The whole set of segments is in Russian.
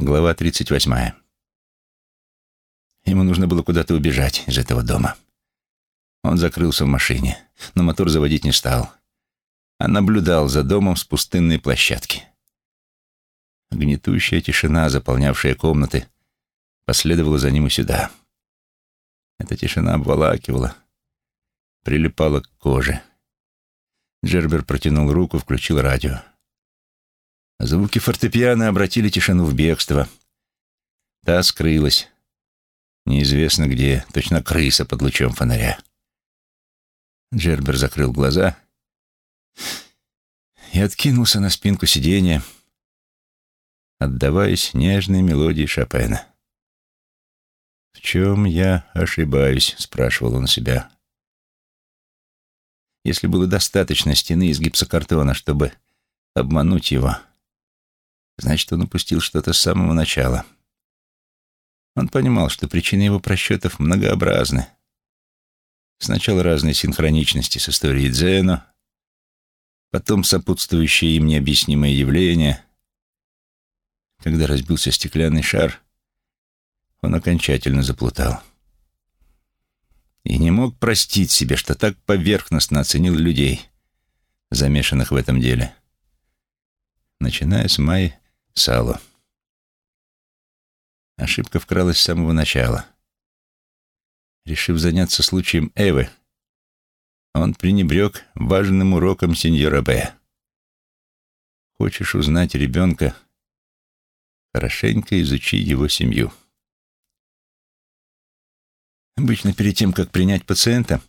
Глава 38. Ему нужно было куда-то убежать из этого дома. Он закрылся в машине, но мотор заводить не стал, а наблюдал за домом с пустынной площадки. Гнетущая тишина, заполнявшая комнаты, последовала за ним и сюда. Эта тишина обволакивала, прилипала к коже. Джербер протянул руку, включил радио. Звуки фортепиано обратили тишину в бегство. Та скрылась. Неизвестно где, точно крыса под лучом фонаря. Джербер закрыл глаза и откинулся на спинку сиденья, отдаваясь нежной мелодии Шопена. «В чем я ошибаюсь?» — спрашивал он себя. Если было достаточно стены из гипсокартона, чтобы обмануть его, Значит, он упустил что-то с самого начала. Он понимал, что причины его просчетов многообразны. Сначала разные синхроничности с историей Дзено, потом сопутствующие им необъяснимые явления. Когда разбился стеклянный шар, он окончательно заплутал. И не мог простить себе, что так поверхностно оценил людей, замешанных в этом деле. Начиная с Майи сало. Ошибка вкралась с самого начала. Решив заняться случаем Эвы, он пренебрег важным уроком сеньора Б. Хочешь узнать ребенка, хорошенько изучи его семью. Обычно перед тем, как принять пациента,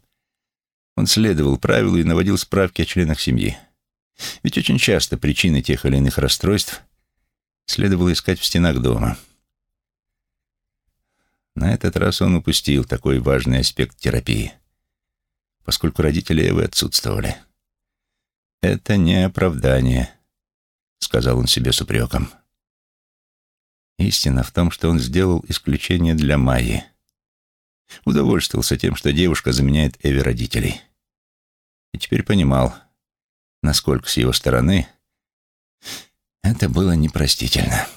он следовал правилу и наводил справки о членах семьи. Ведь очень часто причины тех или иных расстройств следовало искать в стенах дома. На этот раз он упустил такой важный аспект терапии, поскольку родители Эвы отсутствовали. «Это не оправдание», — сказал он себе с упреком. Истина в том, что он сделал исключение для Майи. Удовольствовался тем, что девушка заменяет Эве родителей. И теперь понимал, насколько с его стороны это было непростительно.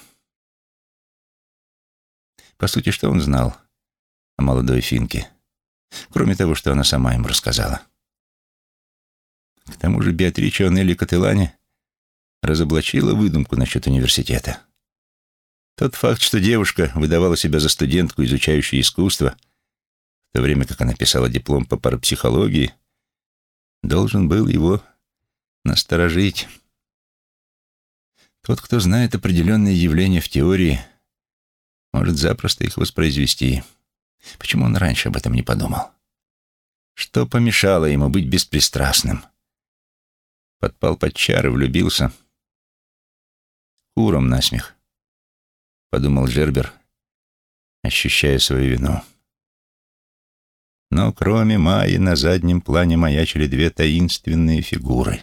По сути, что он знал о молодой Финке, кроме того, что она сама ему рассказала? К тому же Беатрича Онелли Кателани разоблачила выдумку насчет университета. Тот факт, что девушка выдавала себя за студентку, изучающую искусство, в то время как она писала диплом по парапсихологии, должен был его насторожить. Тот, кто знает определенные явления в теории, может запросто их воспроизвести. Почему он раньше об этом не подумал? Что помешало ему быть беспристрастным? Подпал под чары, влюбился. Куром насмех, подумал Джербер, ощущая свою вину. Но кроме Майи на заднем плане маячили две таинственные фигуры.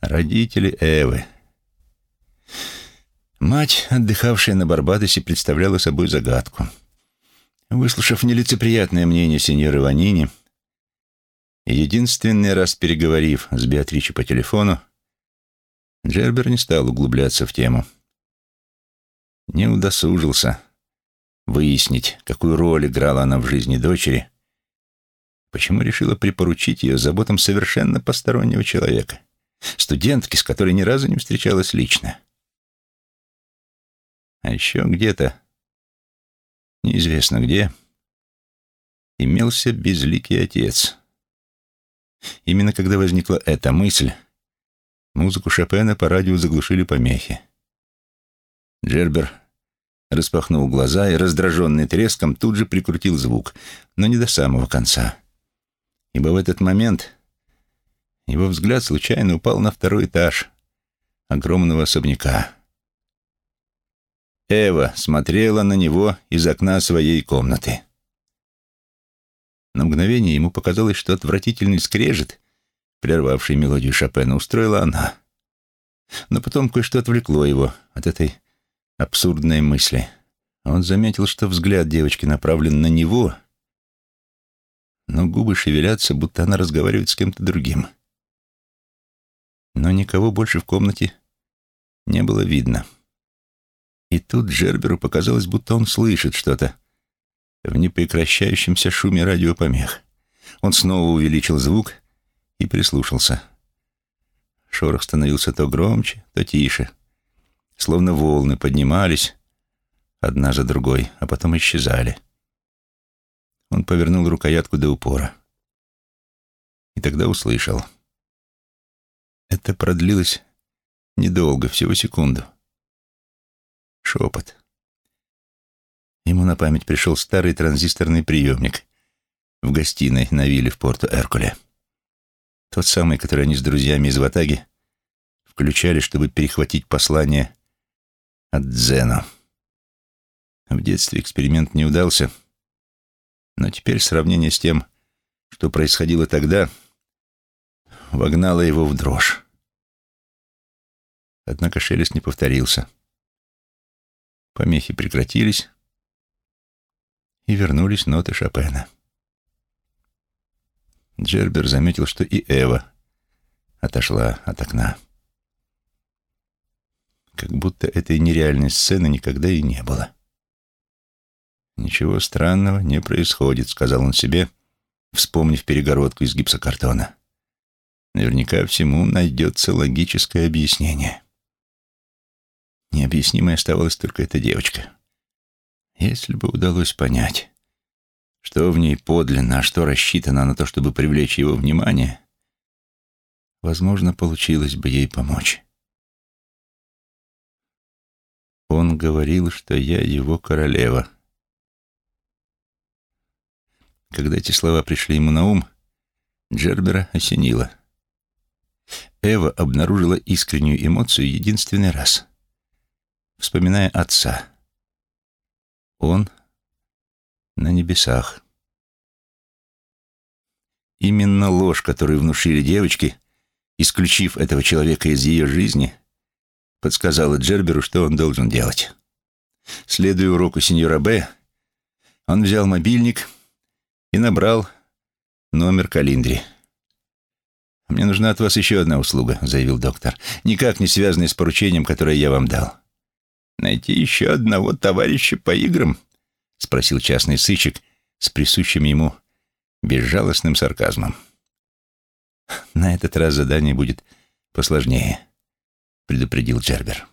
Родители Эвы — Мать, отдыхавшая на Барбадосе, представляла собой загадку. Выслушав нелицеприятное мнение сеньора Ванини единственный раз переговорив с Беатричей по телефону, Джербер не стал углубляться в тему. Не удосужился выяснить, какую роль играла она в жизни дочери, почему решила припоручить ее заботам совершенно постороннего человека, студентки, с которой ни разу не встречалась лично. А еще где-то, неизвестно где, имелся безликий отец. Именно когда возникла эта мысль, музыку Шопена по радио заглушили помехи. Джербер распахнул глаза и, раздраженный треском, тут же прикрутил звук, но не до самого конца. Ибо в этот момент его взгляд случайно упал на второй этаж огромного особняка. Эва смотрела на него из окна своей комнаты. На мгновение ему показалось, что отвратительный скрежет, прервавший мелодию Шопена, устроила она. Но потом кое-что отвлекло его от этой абсурдной мысли. Он заметил, что взгляд девочки направлен на него, но губы шевелятся, будто она разговаривает с кем-то другим. Но никого больше в комнате не было видно. Тут Джерберу показалось, будто он слышит что-то в непрекращающемся шуме радиопомех. Он снова увеличил звук и прислушался. Шорох становился то громче, то тише, словно волны поднимались одна за другой, а потом исчезали. Он повернул рукоятку до упора. И тогда услышал. Это продлилось недолго, всего секунду. Шепот. Ему на память пришел старый транзисторный приемник в гостиной на вилле в порту Эркуле. Тот самый, который они с друзьями из Ватаги включали, чтобы перехватить послание от Дзена. В детстве эксперимент не удался, но теперь сравнение с тем, что происходило тогда, вогнало его в дрожь. Однако шелест не повторился. Помехи прекратились, и вернулись ноты Шопена. Джербер заметил, что и Эва отошла от окна. Как будто этой нереальной сцены никогда и не было. «Ничего странного не происходит», — сказал он себе, вспомнив перегородку из гипсокартона. «Наверняка всему найдется логическое объяснение». Необъяснимой оставалась только эта девочка. Если бы удалось понять, что в ней подлинно, а что рассчитано на то, чтобы привлечь его внимание, возможно, получилось бы ей помочь. Он говорил, что я его королева. Когда эти слова пришли ему на ум, Джербера осенило. Эва обнаружила искреннюю эмоцию единственный раз, вспоминая отца. Он на небесах. Именно ложь, которую внушили девочки, исключив этого человека из ее жизни, подсказала Джерберу, что он должен делать. Следуя уроку сеньора Б, он взял мобильник и набрал номер Калиндри. «Мне нужна от вас еще одна услуга», — заявил доктор, «никак не связанная с поручением, которое я вам дал». «Найти еще одного товарища по играм?» — спросил частный сыщик с присущим ему безжалостным сарказмом. «На этот раз задание будет посложнее», — предупредил Джербер.